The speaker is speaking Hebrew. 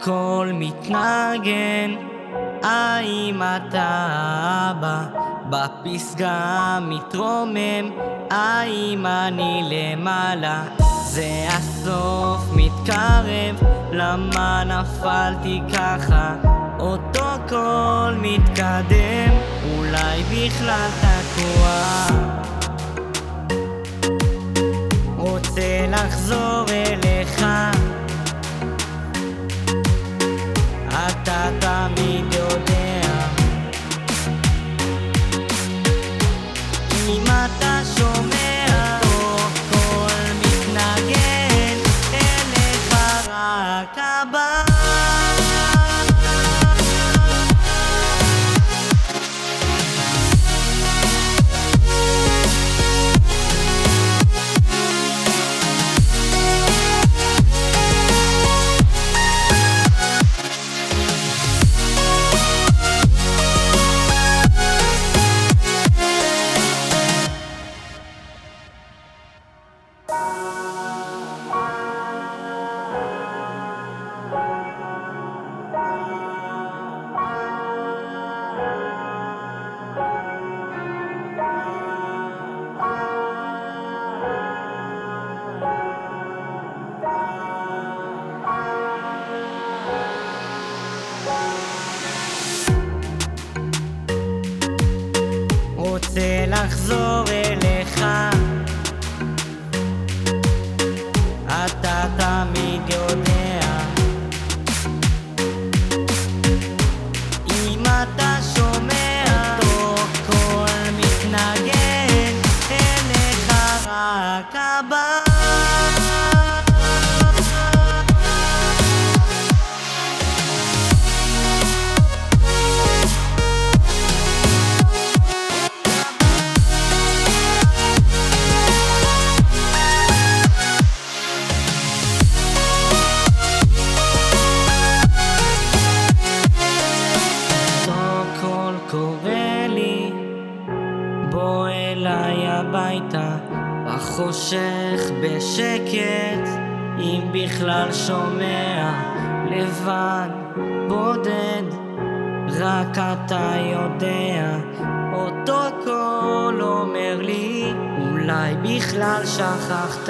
קול מתנגן, האם אתה אבא? בפסגה מתרומם, האם אני למעלה? זה הסוף מתקרב, למה נפלתי ככה? אותו קול מתקדם, אולי בכלל תקוע. אתה תמיד יודע אם אתה שומע אותו קול מתנגן אליך רק הבא רוצה לחזור אתה תמיד בוא אליי הביתה, בחושך בשקט, אם בכלל שומע, לבד, בודד, רק אתה יודע, אותו קול אומר לי, אולי בכלל שכחת.